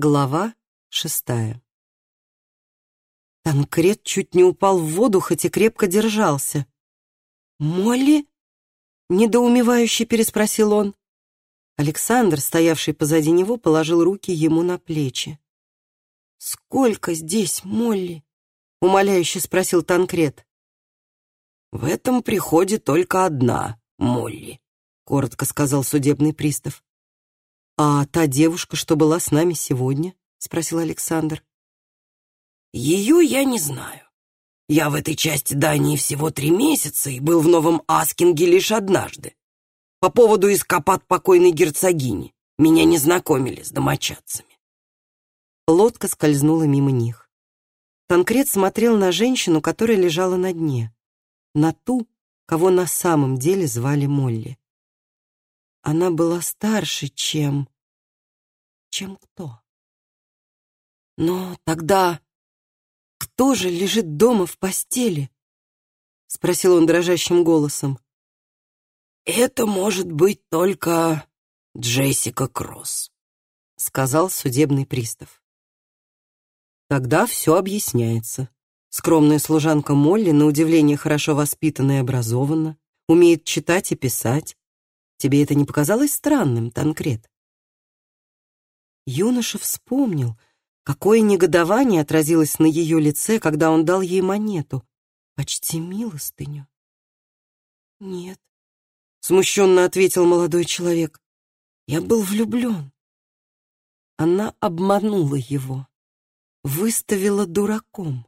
Глава шестая Танкрет чуть не упал в воду, хоть и крепко держался. «Молли?» — недоумевающе переспросил он. Александр, стоявший позади него, положил руки ему на плечи. «Сколько здесь, Молли?» — умоляюще спросил Танкрет. «В этом приходе только одна, Молли», — коротко сказал судебный пристав. «А та девушка, что была с нами сегодня?» — спросил Александр. «Ее я не знаю. Я в этой части Дании всего три месяца и был в Новом Аскинге лишь однажды. По поводу ископат покойной герцогини. Меня не знакомили с домочадцами». Лодка скользнула мимо них. Танкрет смотрел на женщину, которая лежала на дне, на ту, кого на самом деле звали Молли. Она была старше, чем... Чем кто? Но тогда кто же лежит дома в постели? Спросил он дрожащим голосом. Это может быть только Джессика Кросс, сказал судебный пристав. Тогда все объясняется. Скромная служанка Молли, на удивление хорошо воспитана и образована, умеет читать и писать, Тебе это не показалось странным, Танкрет?» Юноша вспомнил, какое негодование отразилось на ее лице, когда он дал ей монету, почти милостыню. «Нет», — смущенно ответил молодой человек, — «я был влюблен». Она обманула его, выставила дураком,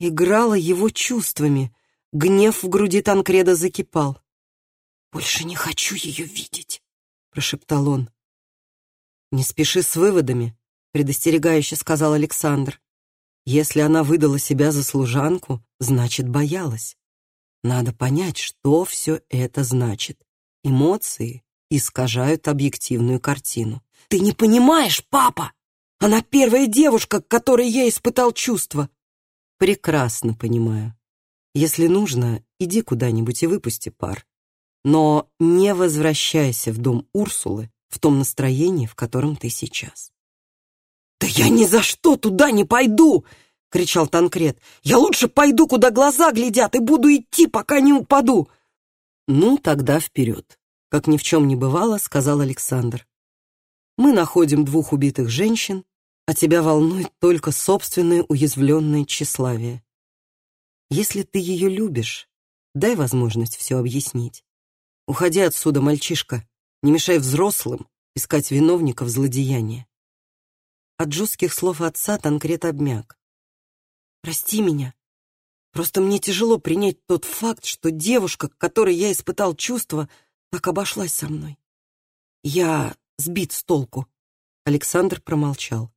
играла его чувствами, гнев в груди Танкреда закипал. «Больше не хочу ее видеть», — прошептал он. «Не спеши с выводами», — предостерегающе сказал Александр. «Если она выдала себя за служанку, значит, боялась. Надо понять, что все это значит. Эмоции искажают объективную картину». «Ты не понимаешь, папа! Она первая девушка, к которой я испытал чувства!» «Прекрасно понимаю. Если нужно, иди куда-нибудь и выпусти пар. Но не возвращайся в дом Урсулы в том настроении, в котором ты сейчас. «Да я ни за что туда не пойду!» — кричал Танкрет. «Я лучше пойду, куда глаза глядят, и буду идти, пока не упаду!» «Ну, тогда вперед!» — как ни в чем не бывало, сказал Александр. «Мы находим двух убитых женщин, а тебя волнует только собственное уязвленное тщеславие. Если ты ее любишь, дай возможность все объяснить. Уходи отсюда, мальчишка. Не мешай взрослым искать виновников злодеяния. От жестких слов отца Танкрет обмяк. «Прости меня. Просто мне тяжело принять тот факт, что девушка, к которой я испытал чувства, так обошлась со мной. Я сбит с толку». Александр промолчал.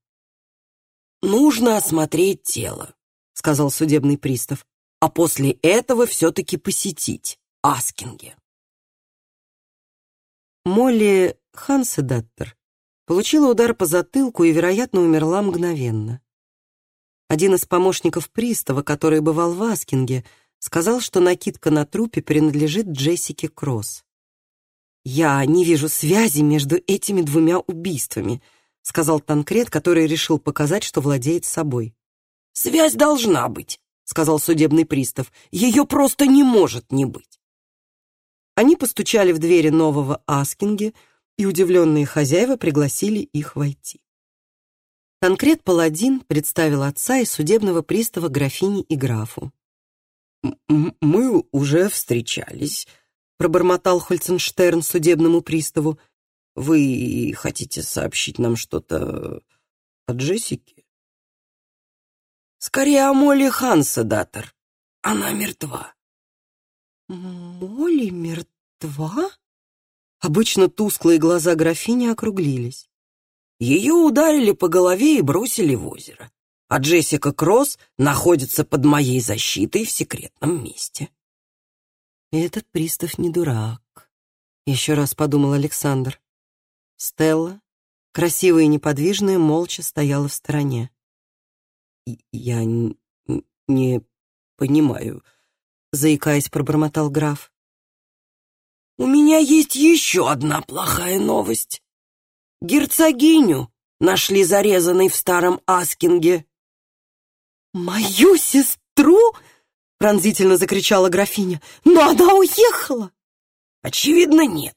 «Нужно осмотреть тело», — сказал судебный пристав, «а после этого все-таки посетить Аскинге». Молли Ханседаттер получила удар по затылку и, вероятно, умерла мгновенно. Один из помощников пристава, который бывал в Аскинге, сказал, что накидка на трупе принадлежит Джессике Кросс. «Я не вижу связи между этими двумя убийствами», сказал Танкрет, который решил показать, что владеет собой. «Связь должна быть», — сказал судебный пристав. «Ее просто не может не быть». Они постучали в двери нового Аскинге, и удивленные хозяева пригласили их войти. Конкрет Паладин представил отца и судебного пристава графини и графу. «Мы уже встречались», — пробормотал Хольценштерн судебному приставу. «Вы хотите сообщить нам что-то о Джессике?» «Скорее о Молли Хансадатор. Она мертва». «Молли мертва?» Обычно тусклые глаза графини округлились. Ее ударили по голове и бросили в озеро, а Джессика Кросс находится под моей защитой в секретном месте. «Этот пристав не дурак», — еще раз подумал Александр. Стелла, красивая и неподвижная, молча стояла в стороне. «Я не понимаю», заикаясь, пробормотал граф. «У меня есть еще одна плохая новость. Герцогиню нашли зарезанной в старом Аскинге». «Мою сестру?» — пронзительно закричала графиня. «Но она уехала!» «Очевидно, нет.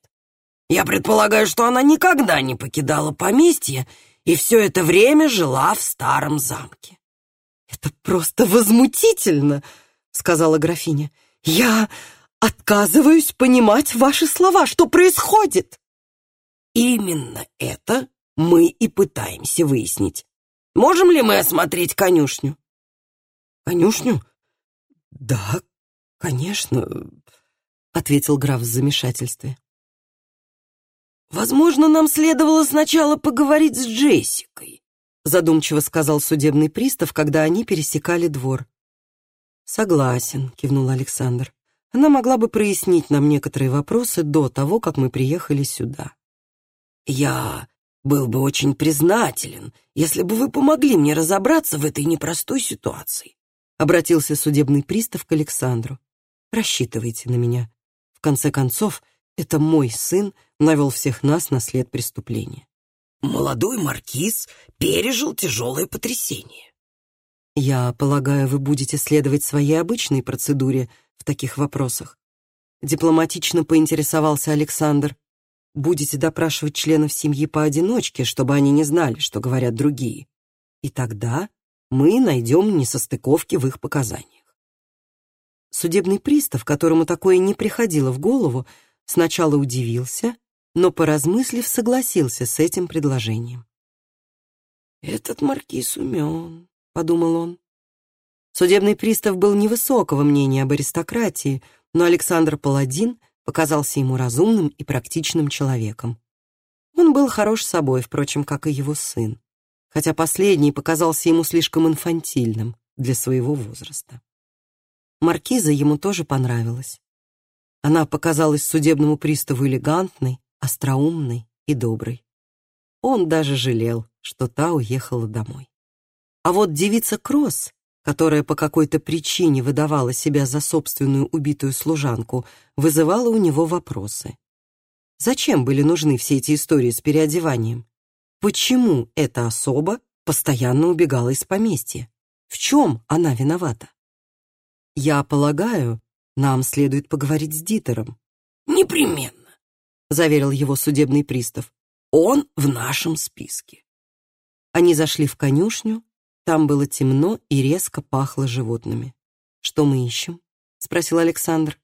Я предполагаю, что она никогда не покидала поместье и все это время жила в старом замке». «Это просто возмутительно!» — сказала графиня. «Я отказываюсь понимать ваши слова. Что происходит?» «Именно это мы и пытаемся выяснить. Можем ли мы осмотреть конюшню?» «Конюшню? Да, конечно», — ответил граф в замешательстве. «Возможно, нам следовало сначала поговорить с Джессикой», задумчиво сказал судебный пристав, когда они пересекали двор. «Согласен», — кивнул Александр. «Она могла бы прояснить нам некоторые вопросы до того, как мы приехали сюда». «Я был бы очень признателен, если бы вы помогли мне разобраться в этой непростой ситуации», обратился судебный пристав к Александру. «Рассчитывайте на меня. В конце концов, это мой сын навел всех нас на след преступления». «Молодой маркиз пережил тяжелое потрясение. Я полагаю, вы будете следовать своей обычной процедуре в таких вопросах. Дипломатично поинтересовался Александр. Будете допрашивать членов семьи поодиночке, чтобы они не знали, что говорят другие. И тогда мы найдем несостыковки в их показаниях. Судебный пристав, которому такое не приходило в голову, сначала удивился, но, поразмыслив, согласился с этим предложением. «Этот маркиз умен», подумал он. Судебный пристав был невысокого мнения об аристократии, но Александр Паладин показался ему разумным и практичным человеком. Он был хорош собой, впрочем, как и его сын, хотя последний показался ему слишком инфантильным для своего возраста. Маркиза ему тоже понравилась. Она показалась судебному приставу элегантной, остроумной и доброй. Он даже жалел, что та уехала домой. А вот девица Кросс, которая по какой-то причине выдавала себя за собственную убитую служанку, вызывала у него вопросы. Зачем были нужны все эти истории с переодеванием? Почему эта особа постоянно убегала из поместья? В чем она виновата? Я полагаю, нам следует поговорить с Дитером. Непременно, заверил его судебный пристав. Он в нашем списке. Они зашли в конюшню, там было темно и резко пахло животными. «Что мы ищем?» — спросил Александр.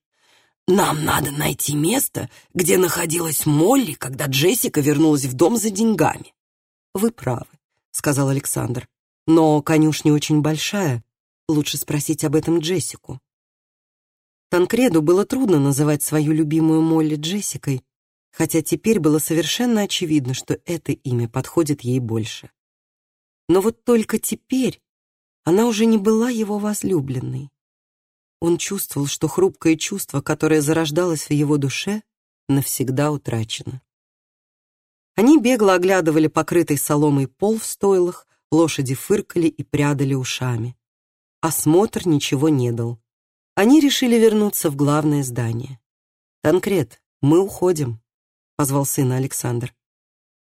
«Нам надо найти место, где находилась Молли, когда Джессика вернулась в дом за деньгами». «Вы правы», — сказал Александр. «Но конюшня очень большая. Лучше спросить об этом Джессику». Танкреду было трудно называть свою любимую Молли Джессикой, хотя теперь было совершенно очевидно, что это имя подходит ей больше. Но вот только теперь она уже не была его возлюбленной. Он чувствовал, что хрупкое чувство, которое зарождалось в его душе, навсегда утрачено. Они бегло оглядывали покрытый соломой пол в стойлах, лошади фыркали и прядали ушами. Осмотр ничего не дал. Они решили вернуться в главное здание. «Танкрет, мы уходим», — позвал сына Александр.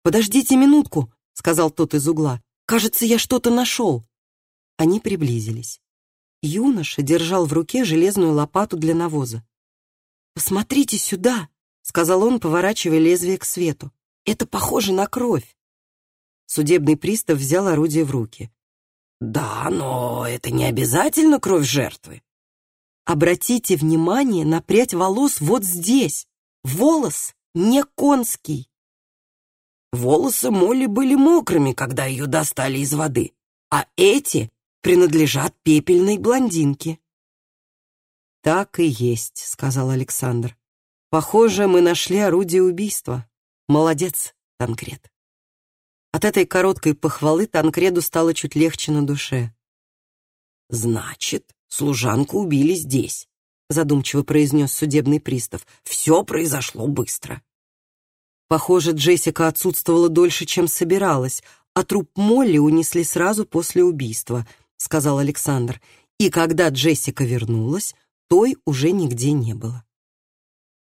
«Подождите минутку», — сказал тот из угла. Кажется, я что-то нашел». Они приблизились. Юноша держал в руке железную лопату для навоза. «Посмотрите сюда», — сказал он, поворачивая лезвие к свету. «Это похоже на кровь». Судебный пристав взял орудие в руки. «Да, но это не обязательно кровь жертвы». «Обратите внимание на прядь волос вот здесь. Волос не конский». Волосы Молли были мокрыми, когда ее достали из воды, а эти принадлежат пепельной блондинке. «Так и есть», — сказал Александр. «Похоже, мы нашли орудие убийства. Молодец, Танкред». От этой короткой похвалы Танкреду стало чуть легче на душе. «Значит, служанку убили здесь», — задумчиво произнес судебный пристав. «Все произошло быстро». Похоже, Джессика отсутствовала дольше, чем собиралась, а труп Молли унесли сразу после убийства, сказал Александр. И когда Джессика вернулась, той уже нигде не было.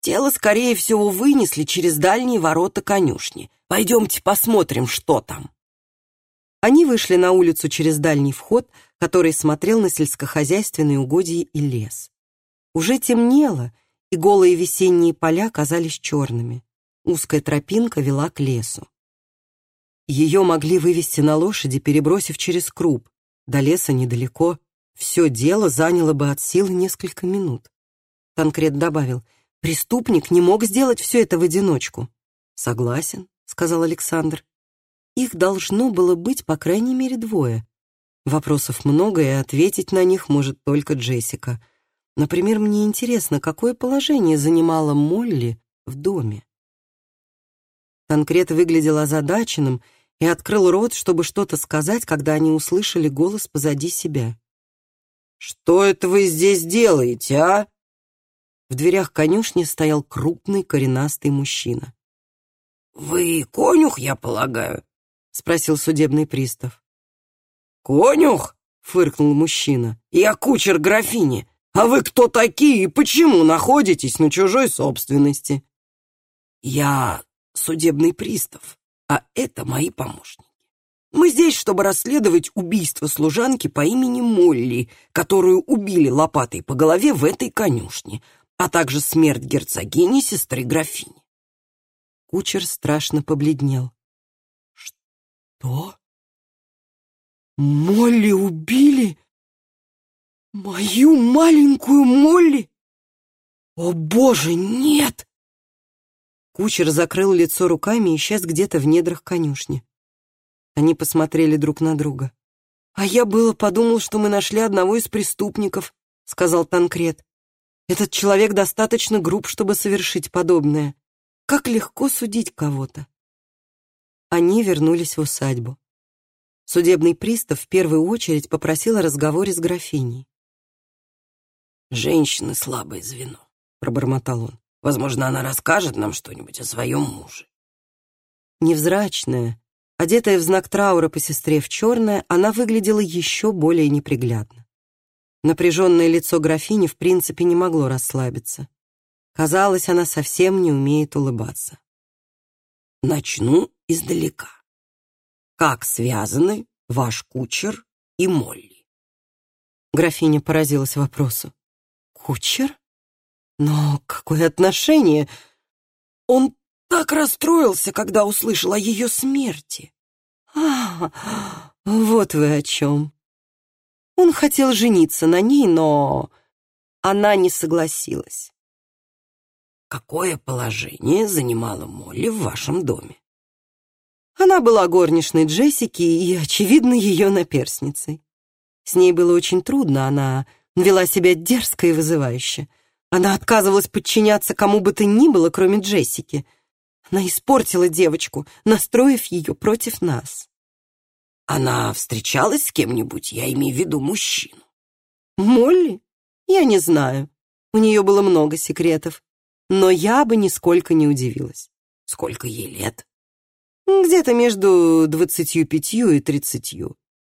Тело, скорее всего, вынесли через дальние ворота конюшни. Пойдемте посмотрим, что там. Они вышли на улицу через дальний вход, который смотрел на сельскохозяйственные угодья и лес. Уже темнело, и голые весенние поля казались черными. Узкая тропинка вела к лесу. Ее могли вывести на лошади, перебросив через круп. До леса недалеко. Все дело заняло бы от силы несколько минут. Танкрет добавил, преступник не мог сделать все это в одиночку. Согласен, сказал Александр. Их должно было быть по крайней мере двое. Вопросов много, и ответить на них может только Джессика. Например, мне интересно, какое положение занимала Молли в доме. Танкрет выглядел озадаченным и открыл рот, чтобы что-то сказать, когда они услышали голос позади себя. «Что это вы здесь делаете, а?» В дверях конюшни стоял крупный коренастый мужчина. «Вы конюх, я полагаю?» — спросил судебный пристав. «Конюх?» — фыркнул мужчина. «Я кучер графини. А вы кто такие и почему находитесь на чужой собственности?» «Я судебный пристав, а это мои помощники. Мы здесь, чтобы расследовать убийство служанки по имени Молли, которую убили лопатой по голове в этой конюшне, а также смерть герцогини, сестры графини. Кучер страшно побледнел. «Что? Молли убили? Мою маленькую Молли? О, боже, нет!» Кучер закрыл лицо руками и исчез где-то в недрах конюшни. Они посмотрели друг на друга. «А я было подумал, что мы нашли одного из преступников», — сказал Танкрет. «Этот человек достаточно груб, чтобы совершить подобное. Как легко судить кого-то». Они вернулись в усадьбу. Судебный пристав в первую очередь попросил о разговоре с графиней. «Женщины — слабое звено», — пробормотал он. Возможно, она расскажет нам что-нибудь о своем муже. Невзрачная, одетая в знак траура по сестре в черное, она выглядела еще более неприглядно. Напряженное лицо графини в принципе не могло расслабиться. Казалось, она совсем не умеет улыбаться. Начну издалека. Как связаны ваш кучер и Молли? Графиня поразилась вопросу. Кучер? Но какое отношение? Он так расстроился, когда услышал о ее смерти. А, вот вы о чем. Он хотел жениться на ней, но она не согласилась. Какое положение занимала Молли в вашем доме? Она была горничной Джессики и, очевидно, ее наперсницей. С ней было очень трудно, она вела себя дерзко и вызывающе. Она отказывалась подчиняться кому бы то ни было, кроме Джессики. Она испортила девочку, настроив ее против нас. Она встречалась с кем-нибудь, я имею в виду мужчину. Молли? Я не знаю. У нее было много секретов. Но я бы нисколько не удивилась. Сколько ей лет? Где-то между двадцатью пятью и тридцатью.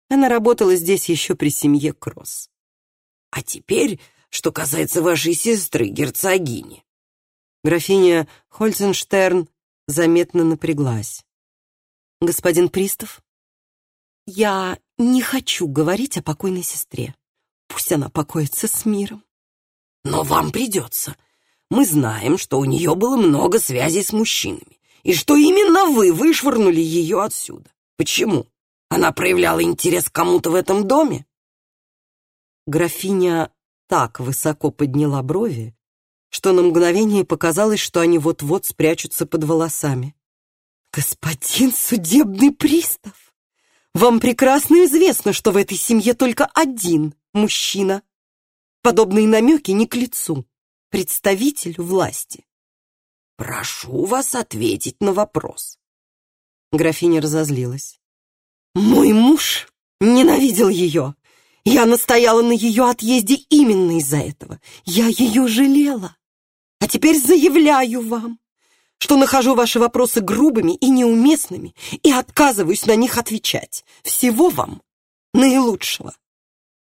Она работала здесь еще при семье Кросс. А теперь что касается вашей сестры, герцогини». Графиня Хольценштерн заметно напряглась. «Господин Пристав, я не хочу говорить о покойной сестре. Пусть она покоится с миром». «Но вам придется. Мы знаем, что у нее было много связей с мужчинами, и что именно вы вышвырнули ее отсюда. Почему? Она проявляла интерес к кому-то в этом доме?» Графиня так высоко подняла брови, что на мгновение показалось, что они вот-вот спрячутся под волосами. «Господин судебный пристав, вам прекрасно известно, что в этой семье только один мужчина. Подобные намеки не к лицу, представитель власти». «Прошу вас ответить на вопрос». Графиня разозлилась. «Мой муж ненавидел ее, я настояла на ее отъезде именно из-за этого. Я ее жалела. А теперь заявляю вам, что нахожу ваши вопросы грубыми и неуместными и отказываюсь на них отвечать. Всего вам наилучшего.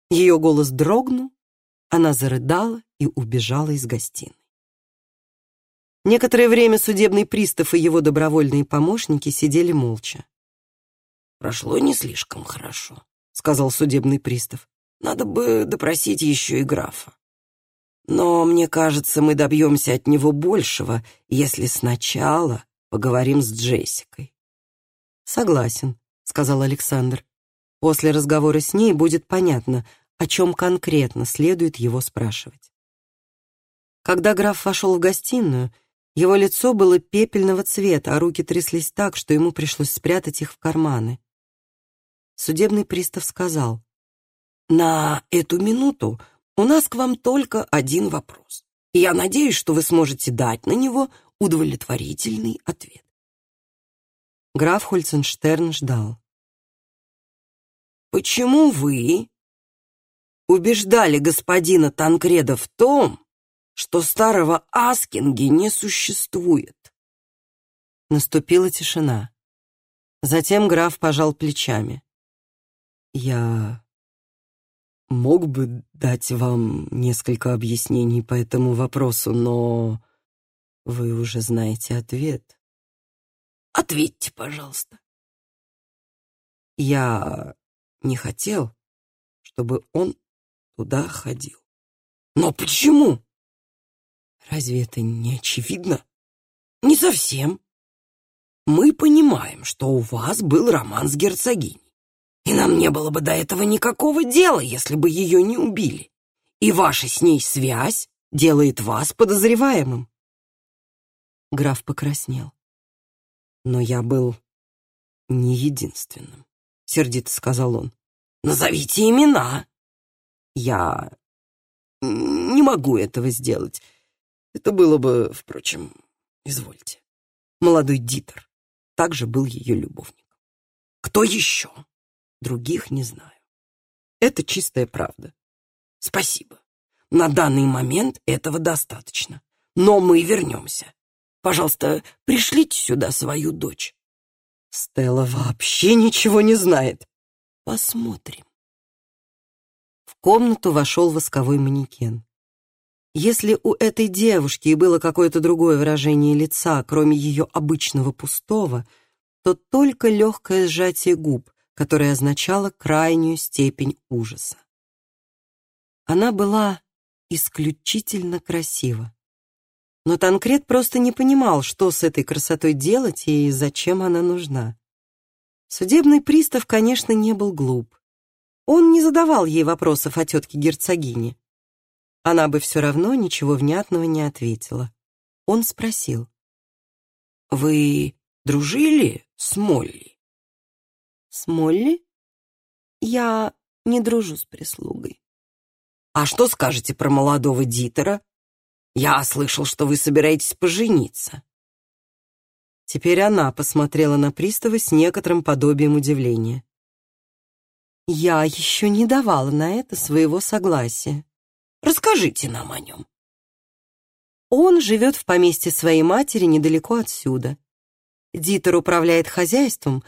Ее голос дрогнул, она зарыдала и убежала из гостиной. Некоторое время судебный пристав и его добровольные помощники сидели молча. прошло не слишком хорошо», — сказал судебный пристав. «Надо бы допросить еще и графа. Но мне кажется, мы добьемся от него большего, если сначала поговорим с Джессикой». «Согласен», — сказал Александр. «После разговора с ней будет понятно, о чем конкретно следует его спрашивать». Когда граф вошел в гостиную, его лицо было пепельного цвета, а руки тряслись так, что ему пришлось спрятать их в карманы. Судебный пристав сказал, «На эту минуту у нас к вам только один вопрос, и я надеюсь, что вы сможете дать на него удовлетворительный ответ». Граф Хольценштерн ждал. «Почему вы убеждали господина Танкреда в том, что старого Аскинги не существует. Наступила тишина. Затем граф пожал плечами. «Я мог бы дать вам несколько объяснений по этому вопросу, но вы уже знаете ответ». «Ответьте, пожалуйста». «Я не хотел, чтобы он туда ходил». «Но почему?» Разве это не очевидно? Не совсем. Мы понимаем, что у вас был роман с герцогиней. И нам не было бы до этого никакого дела, если бы ее не убили. И ваша с ней связь делает вас подозреваемым. Граф покраснел. Но я был не единственным, сердито сказал он. Назовите имена. Я не могу этого сделать. Это было бы, впрочем, извольте. Молодой Дитер также был ее любовником. Кто еще? Других не знаю. Это чистая правда. Спасибо. На данный момент этого достаточно. Но мы вернемся. Пожалуйста, пришлите сюда свою дочь. Стелла вообще ничего не знает. Посмотрим. В комнату вошел восковой манекен. Если у этой девушки и было какое-то другое выражение лица, кроме ее обычного пустого, то только легкое сжатие губ, которое означало крайнюю степень ужаса. Она была исключительно красива. Но Танкрет просто не понимал, что с этой красотой делать и зачем она нужна. Судебный пристав, конечно, не был глуп. Он не задавал ей вопросов о тетке герцогине. Она бы все равно ничего внятного не ответила. Он спросил. «Вы дружили с Молли?» «С Молли? Я не дружу с прислугой». «А что скажете про молодого Дитера? Я слышал, что вы собираетесь пожениться». Теперь она посмотрела на пристава с некоторым подобием удивления. «Я еще не давала на это своего согласия». Расскажите нам о нем. Он живет в поместье своей матери недалеко отсюда. Дитер управляет хозяйством,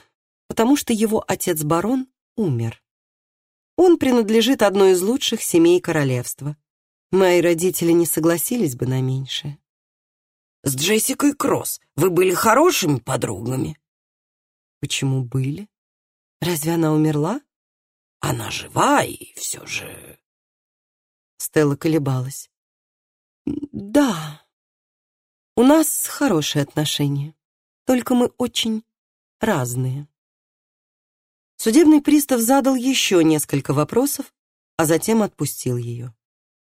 потому что его отец-барон умер. Он принадлежит одной из лучших семей королевства. Мои родители не согласились бы на меньшее. С Джессикой Кросс вы были хорошими подругами? Почему были? Разве она умерла? Она жива и все же... Стелла колебалась. «Да, у нас хорошие отношения, только мы очень разные». Судебный пристав задал еще несколько вопросов, а затем отпустил ее.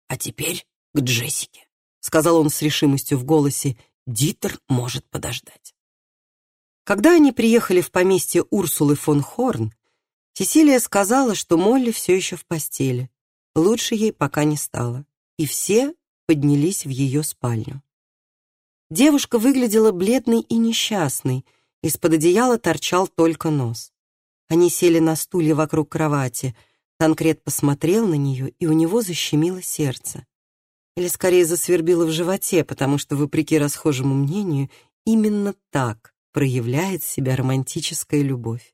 «А теперь к Джессике», — сказал он с решимостью в голосе. «Дитер может подождать». Когда они приехали в поместье Урсулы фон Хорн, Сесилия сказала, что Молли все еще в постели. Лучше ей пока не стало, и все поднялись в ее спальню. Девушка выглядела бледной и несчастной, из-под одеяла торчал только нос. Они сели на стуле вокруг кровати. Танкрет посмотрел на нее, и у него защемило сердце. Или скорее засвербило в животе, потому что, вопреки расхожему мнению, именно так проявляет себя романтическая любовь.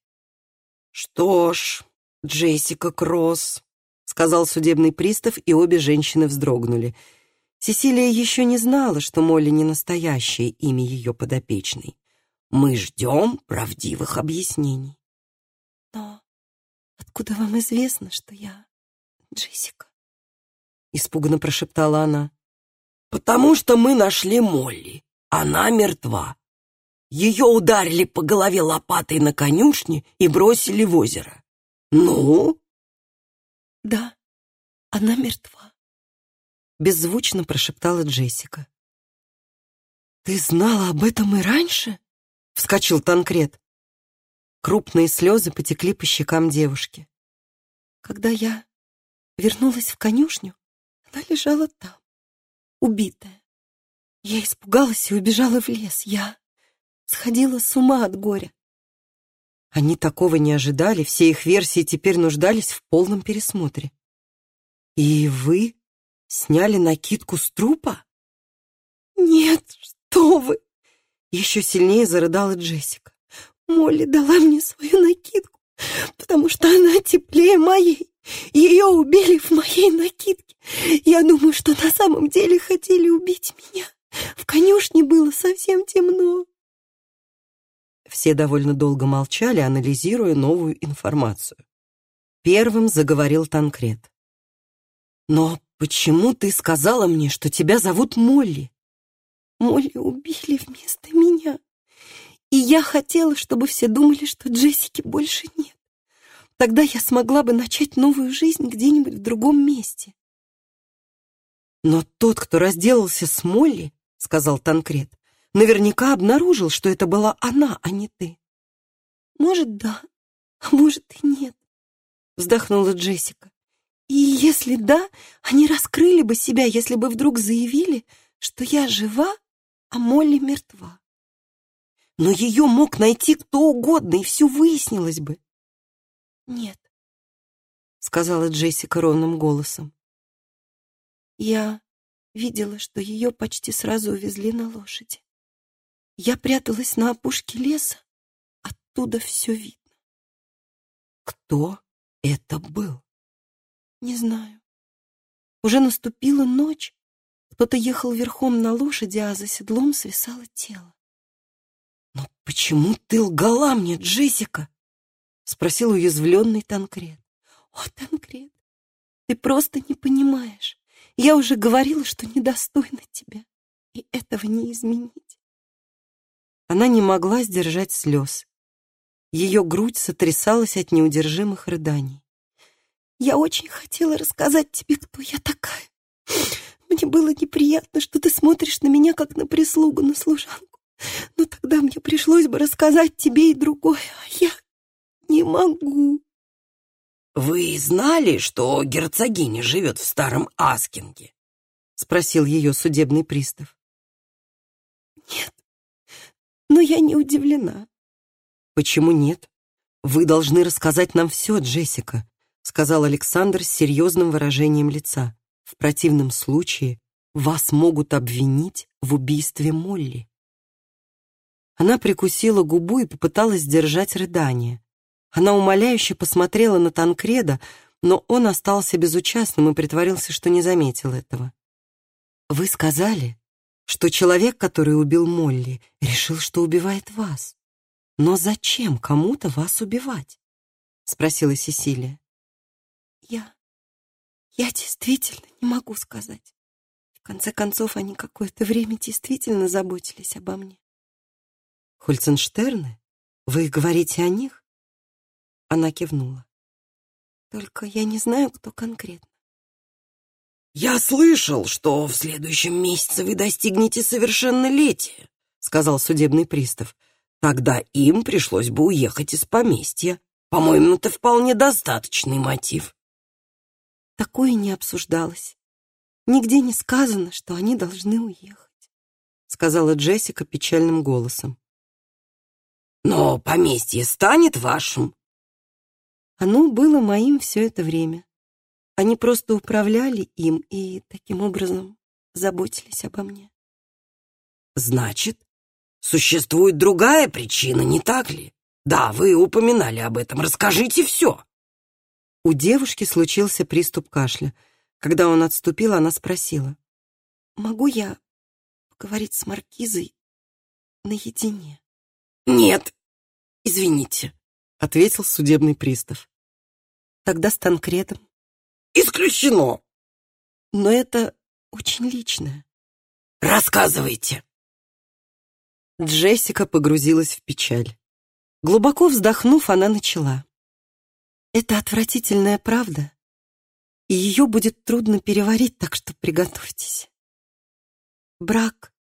«Что ж, Джессика Кросс», сказал судебный пристав, и обе женщины вздрогнули. Сесилия еще не знала, что Молли не настоящее имя ее подопечной. «Мы ждем правдивых объяснений». Но откуда вам известно, что я Джессика? Испуганно прошептала она. Потому что мы нашли Молли. Она мертва. Ее ударили по голове лопатой на конюшне и бросили в озеро. Ну? Да, она мертва. Беззвучно прошептала Джессика. Ты знала об этом и раньше? Вскочил Танкрет. Крупные слезы потекли по щекам девушки. Когда я вернулась в конюшню, она лежала там, убитая. Я испугалась и убежала в лес. Я сходила с ума от горя. Они такого не ожидали, все их версии теперь нуждались в полном пересмотре. «И вы сняли накидку с трупа?» «Нет, что вы!» Еще сильнее зарыдала Джессика. «Молли дала мне свою накидку, потому что она теплее моей. Ее убили в моей накидке. Я думаю, что на самом деле хотели убить меня. В конюшне было совсем темно. Все довольно долго молчали, анализируя новую информацию. Первым заговорил Танкрет. «Но почему ты сказала мне, что тебя зовут Молли?» «Молли убили вместо меня, и я хотела, чтобы все думали, что Джессики больше нет. Тогда я смогла бы начать новую жизнь где-нибудь в другом месте». «Но тот, кто разделался с Молли, — сказал Танкрет, наверняка обнаружил, что это была она, а не ты. Может, да, а может и нет, вздохнула Джессика. И если да, они раскрыли бы себя, если бы вдруг заявили, что я жива, а Молли мертва. Но ее мог найти кто угодно, и все выяснилось бы. Нет, сказала Джессика ровным голосом. Я видела, что ее почти сразу увезли на лошади. Я пряталась на опушке леса. Оттуда все видно. Кто это был? Не знаю. Уже наступила ночь. Кто-то ехал верхом на лошади, а за седлом свисало тело. «Но почему ты лгала мне, Джессика?» — спросил уязвленный Танкрет. «О, Танкрет, ты просто не понимаешь. Я уже говорила, что недостойна тебя, и этого не изменить. Она не могла сдержать слез. Ее грудь сотрясалась от неудержимых рыданий. «Я очень хотела рассказать тебе, кто я такая. Мне было неприятно, что ты смотришь на меня, как на прислугу, на служанку. Но тогда мне пришлось бы рассказать тебе и другое, а я не могу». «Вы знали, что герцогиня живет в старом Аскинге?» — спросил ее судебный пристав. «Нет, но я не удивлена. Почему нет? Вы должны рассказать нам все, Джессика, сказал Александр с серьезным выражением лица. В противном случае вас могут обвинить в убийстве Молли. Она прикусила губу и попыталась сдержать рыдание. Она умоляюще посмотрела на Танкреда, но он остался безучастным и притворился, что не заметил этого. «Вы сказали, что человек, который убил Молли, решил, что убивает вас. Но зачем кому-то вас убивать? Спросила Сесилия. Я... я действительно не могу сказать. В конце концов, они какое-то время действительно заботились обо мне. Хольценштерны? Вы говорите о них? Она кивнула. Только я не знаю, кто конкретно. «Я слышал, что в следующем месяце вы достигнете совершеннолетия», сказал судебный пристав. «Тогда им пришлось бы уехать из поместья. По-моему, это вполне достаточный мотив». Такое не обсуждалось. Нигде не сказано, что они должны уехать, сказала Джессика печальным голосом. «Но поместье станет вашим?» Оно было моим все это время. Они просто управляли им и таким образом заботились обо мне. Значит, существует другая причина, не так ли? Да, вы упоминали об этом. Расскажите все. У девушки случился приступ кашля. Когда он отступил, она спросила. «Могу я поговорить с Маркизой наедине?» «Нет, извините», — ответил судебный пристав. Тогда с Танкредом. Исключено. Но это очень личное. Рассказывайте. Джессика погрузилась в печаль. Глубоко вздохнув, она начала. Это отвратительная правда, и ее будет трудно переварить, так что приготовьтесь. Брак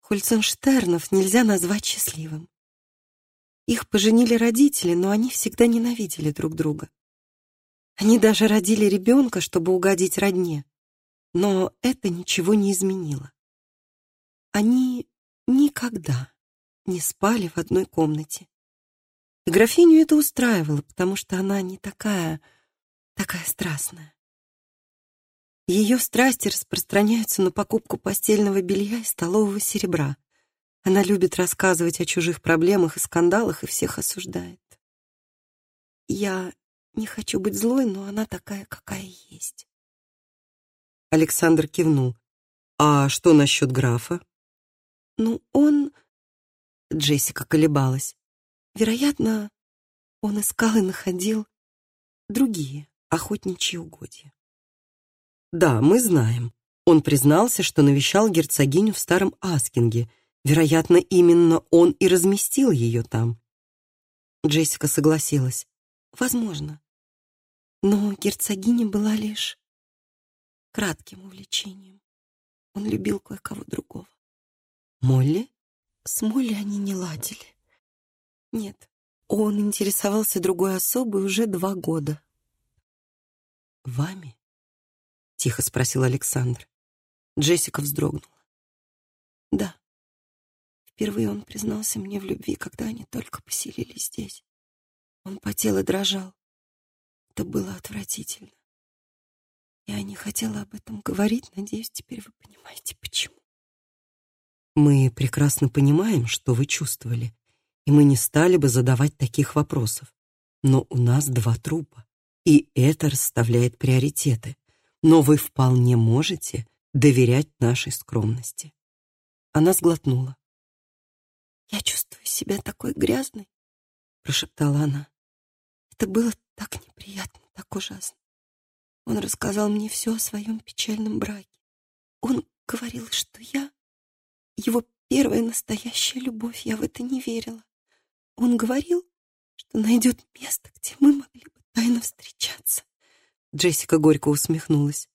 Хольценштернов нельзя назвать счастливым. Их поженили родители, но они всегда ненавидели друг друга. Они даже родили ребенка, чтобы угодить родне. Но это ничего не изменило. Они никогда не спали в одной комнате. И графиню это устраивало, потому что она не такая, такая страстная. Ее страсти распространяются на покупку постельного белья и столового серебра. Она любит рассказывать о чужих проблемах и скандалах и всех осуждает. Я не хочу быть злой, но она такая, какая есть. Александр кивнул. А что насчет графа? Ну, он... Джессика колебалась. Вероятно, он искал и находил другие охотничьи угодья. Да, мы знаем. Он признался, что навещал герцогиню в старом Аскинге. Вероятно, именно он и разместил ее там. Джессика согласилась. Возможно. Но герцогиня была лишь кратким увлечением. Он любил кое-кого другого. Молли? С Молли они не ладили. Нет, он интересовался другой особой уже два года. Вами? Тихо спросил Александр. Джессика вздрогнула. Да. Впервые он признался мне в любви, когда они только поселились здесь. Он потел и дрожал. Это было отвратительно. Я не хотела об этом говорить, надеюсь, теперь вы понимаете, почему. Мы прекрасно понимаем, что вы чувствовали, и мы не стали бы задавать таких вопросов. Но у нас два трупа, и это расставляет приоритеты но вы вполне можете доверять нашей скромности. Она сглотнула. Я чувствую себя такой грязной, прошептала она. Это было так неприятно, так ужасно. Он рассказал мне все о своем печальном браке. Он говорил, что я его первая настоящая любовь. Я в это не верила. Он говорил, что найдет место, где мы могли бы тайно встречаться. Джессика горько усмехнулась.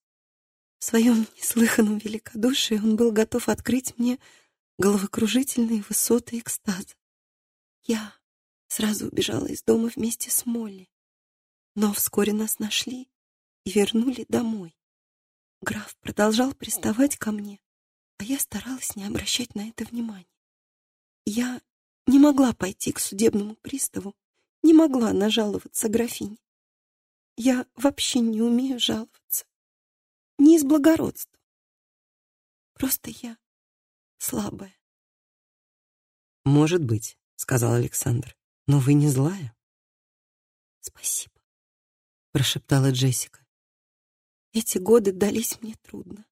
В своем неслыханном великодушии он был готов открыть мне головокружительные высоты экстаза. Я сразу убежала из дома вместе с Молли, но вскоре нас нашли и вернули домой. Граф продолжал приставать ко мне, а я старалась не обращать на это внимания. Я не могла пойти к судебному приставу, не могла нажаловаться графине. Я вообще не умею жаловаться. Не из благородства. Просто я слабая. Может быть, сказал Александр. Но вы не злая. Спасибо, прошептала Джессика. Эти годы дались мне трудно.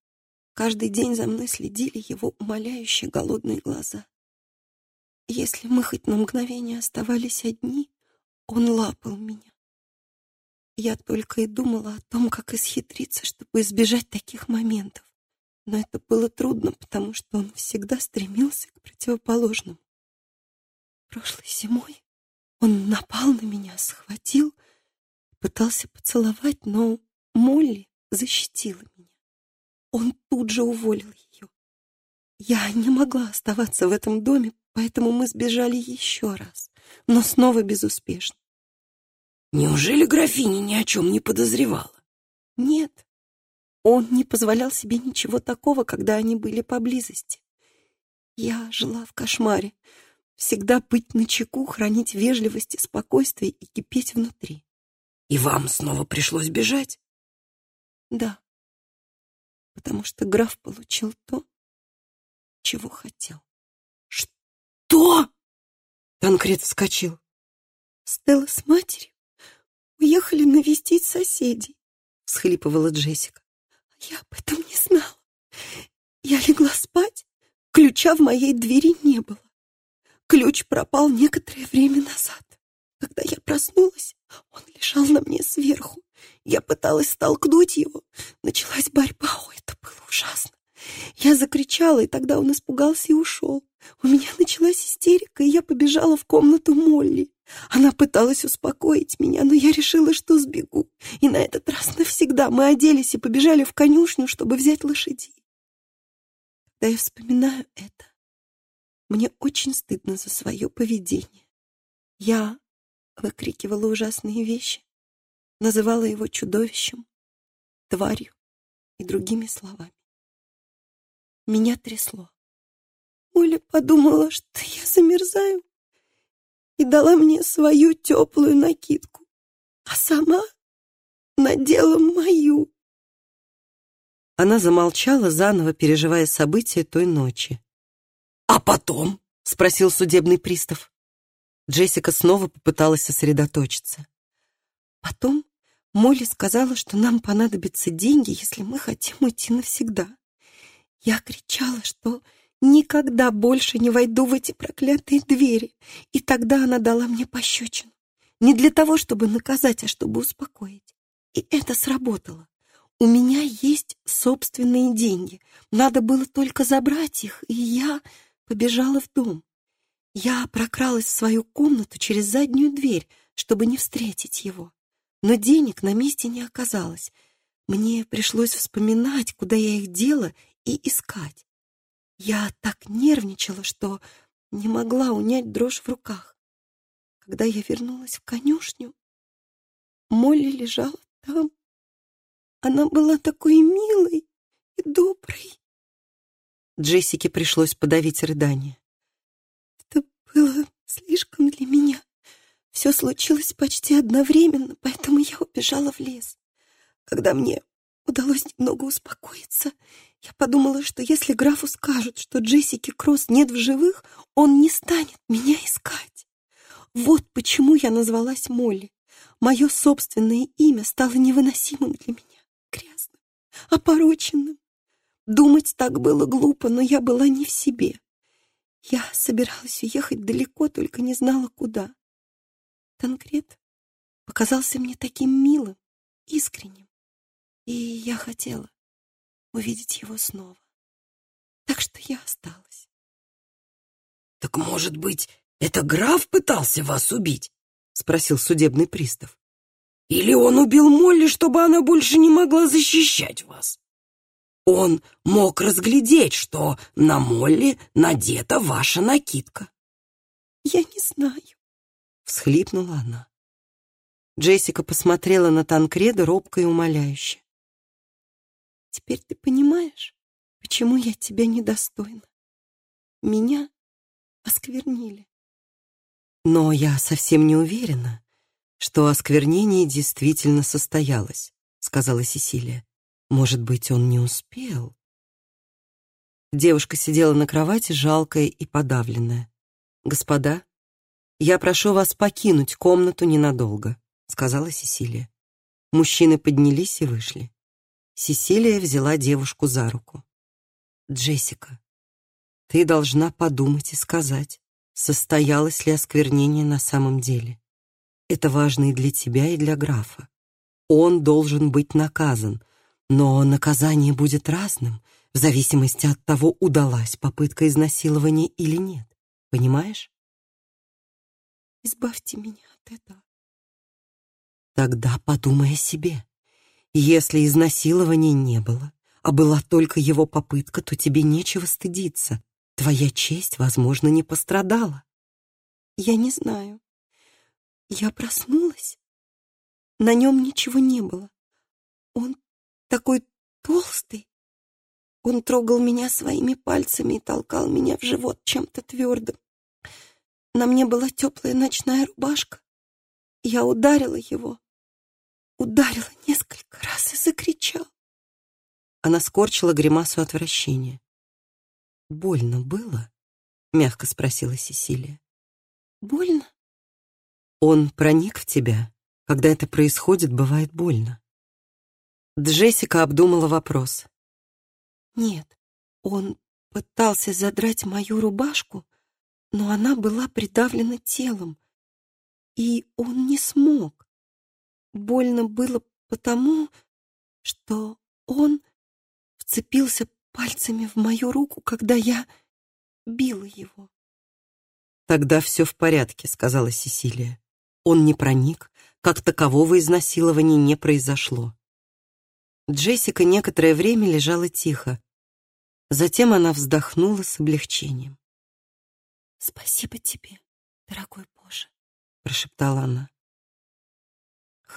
Каждый день за мной следили его умоляющие голодные глаза. Если мы хоть на мгновение оставались одни, он лапал меня. Я только и думала о том, как исхитриться, чтобы избежать таких моментов. Но это было трудно, потому что он всегда стремился к противоположному. Прошлой зимой он напал на меня, схватил, пытался поцеловать, но Молли защитила меня. Он тут же уволил ее. Я не могла оставаться в этом доме, поэтому мы сбежали еще раз, но снова безуспешно. Неужели графиня ни о чем не подозревала? Нет. Он не позволял себе ничего такого, когда они были поблизости. Я жила в кошмаре. Всегда быть начеку, хранить вежливость и спокойствие и кипеть внутри. И вам снова пришлось бежать? Да. Потому что граф получил то, чего хотел. Что? Танкрет вскочил. Стелла с матерью Уехали навестить соседей, всхлипывала Джессика. Я об этом не знала. Я легла спать, ключа в моей двери не было. Ключ пропал некоторое время назад. Когда я проснулась, он лежал на мне сверху. Я пыталась столкнуть его. Началась борьба. Ой, это было ужасно. Я закричала, и тогда он испугался и ушел. У меня началась истерика, и я побежала в комнату Молли. Она пыталась успокоить меня, но я решила, что сбегу. И на этот раз навсегда мы оделись и побежали в конюшню, чтобы взять лошадей. Когда я вспоминаю это, мне очень стыдно за свое поведение. Я выкрикивала ужасные вещи, называла его чудовищем, тварью и другими словами. Меня трясло. Оля подумала, что я замерзаю, и дала мне свою теплую накидку, а сама надела мою. Она замолчала, заново переживая события той ночи. «А потом?» — спросил судебный пристав. Джессика снова попыталась сосредоточиться. Потом Молли сказала, что нам понадобятся деньги, если мы хотим уйти навсегда. Я кричала, что никогда больше не войду в эти проклятые двери, и тогда она дала мне пощечину. Не для того, чтобы наказать, а чтобы успокоить. И это сработало. У меня есть собственные деньги. Надо было только забрать их, и я побежала в дом. Я прокралась в свою комнату через заднюю дверь, чтобы не встретить его. Но денег на месте не оказалось. Мне пришлось вспоминать, куда я их дела, и искать. Я так нервничала, что не могла унять дрожь в руках. Когда я вернулась в конюшню, Молли лежала там. Она была такой милой и доброй. Джессике пришлось подавить рыдание. Это было слишком для меня. Все случилось почти одновременно, поэтому я убежала в лес. Когда мне удалось немного успокоиться, я подумала, что если графу скажут, что Джессики Кросс нет в живых, он не станет меня искать. Вот почему я назвалась Молли. Мое собственное имя стало невыносимым для меня, грязным, опороченным. Думать так было глупо, но я была не в себе. Я собиралась уехать далеко, только не знала, куда. Танкрет показался мне таким милым, искренним, и я хотела увидеть его снова. Так что я осталась. «Так, может быть, это граф пытался вас убить?» — спросил судебный пристав. «Или он убил Молли, чтобы она больше не могла защищать вас?» Он мог разглядеть, что на Молли надета ваша накидка. «Я не знаю», — всхлипнула она. Джессика посмотрела на Танкреда робко и умоляюще. «Теперь ты понимаешь, почему я тебя недостойна? Меня осквернили». «Но я совсем не уверена, что осквернение действительно состоялось», — сказала Сесилия. Может быть, он не успел? Девушка сидела на кровати, жалкая и подавленная. «Господа, я прошу вас покинуть комнату ненадолго», — сказала Сесилия. Мужчины поднялись и вышли. Сесилия взяла девушку за руку. «Джессика, ты должна подумать и сказать, состоялось ли осквернение на самом деле. Это важно и для тебя, и для графа. Он должен быть наказан, но наказание будет разным, в зависимости от того, удалась попытка изнасилования или нет. Понимаешь? Избавьте меня от этого. Тогда подумай о себе. Если изнасилования не было, а была только его попытка, то тебе нечего стыдиться. Твоя честь, возможно, не пострадала. Я не знаю. Я проснулась. На нем ничего не было. Он такой толстый. Он трогал меня своими пальцами и толкал меня в живот чем-то твердым. На мне была теплая ночная рубашка. Я ударила его. Ударила несколько раз и закричал. Она скорчила гримасу отвращения. «Больно было?» — мягко спросила Сесилия. «Больно?» «Он проник в тебя. Когда это происходит, бывает больно. Джессика обдумала вопрос. Нет, он пытался задрать мою рубашку, но она была придавлена телом. И он не смог. Больно было потому, что он вцепился пальцами в мою руку, когда я била его. «Тогда все в порядке», — сказала Сесилия. Он не проник, как такового изнасилования не произошло. Джессика некоторое время лежала тихо. Затем она вздохнула с облегчением. «Спасибо тебе, дорогой Боже», — прошептала она.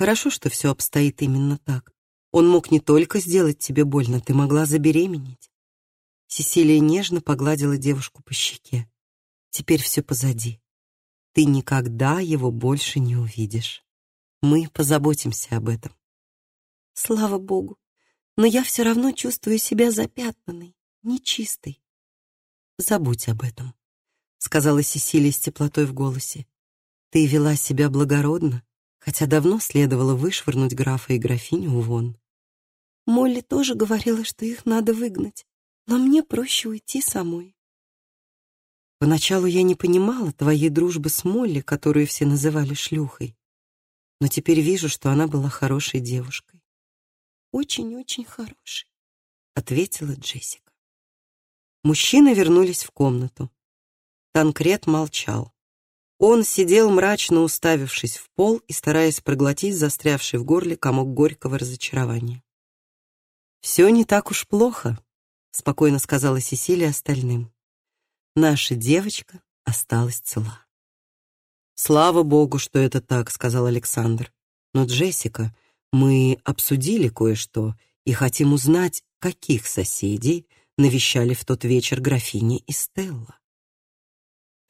«Хорошо, что все обстоит именно так. Он мог не только сделать тебе больно, ты могла забеременеть». Сесилия нежно погладила девушку по щеке. «Теперь все позади. Ты никогда его больше не увидишь. Мы позаботимся об этом». «Слава Богу! Но я все равно чувствую себя запятнанной, нечистой». «Забудь об этом», — сказала Сесилия с теплотой в голосе. «Ты вела себя благородно, хотя давно следовало вышвырнуть графа и графиню вон». Молли тоже говорила, что их надо выгнать, но мне проще уйти самой. Поначалу я не понимала твоей дружбы с Молли, которую все называли шлюхой, но теперь вижу, что она была хорошей девушкой. Очень-очень хорошей, ответила Джессика. Мужчины вернулись в комнату. Танкрет молчал. Он сидел мрачно уставившись в пол и стараясь проглотить застрявший в горле комок горького разочарования. «Все не так уж плохо», — спокойно сказала Сесилия остальным. «Наша девочка осталась цела». «Слава богу, что это так», — сказал Александр. «Но, Джессика, мы обсудили кое-что и хотим узнать, каких соседей навещали в тот вечер графиня и Стелла».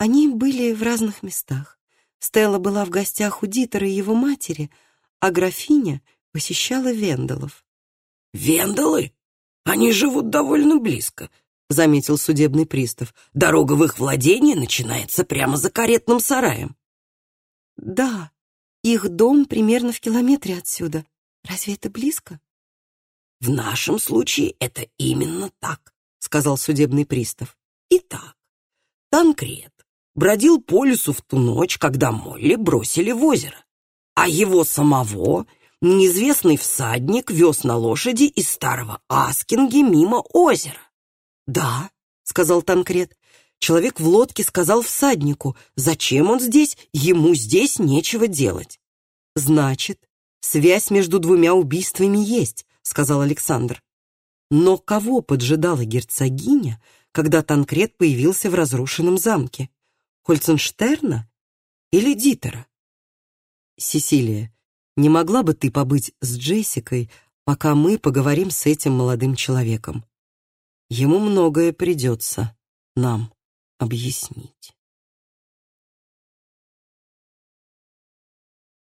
Они были в разных местах. Стелла была в гостях у Дитера и его матери, а графиня посещала Вендалов. «Вендалы? Они живут довольно близко», — заметил судебный пристав. «Дорога в их владение начинается прямо за каретным сараем». «Да, их дом примерно в километре отсюда. Разве это близко?» «В нашем случае это именно так», — сказал судебный пристав. «Итак, Танкрет бродил по лесу в ту ночь, когда Молли бросили в озеро, а его самого неизвестный всадник вез на лошади из старого Аскинги мимо озера. «Да», — сказал Танкрет, — «человек в лодке сказал всаднику, зачем он здесь, ему здесь нечего делать». «Значит, связь между двумя убийствами есть», — сказал Александр. Но кого поджидала герцогиня, когда Танкрет появился в разрушенном замке? Хольценштерна или Дитера? Сесилия, не могла бы ты побыть с Джессикой, пока мы поговорим с этим молодым человеком? Ему многое придется нам объяснить.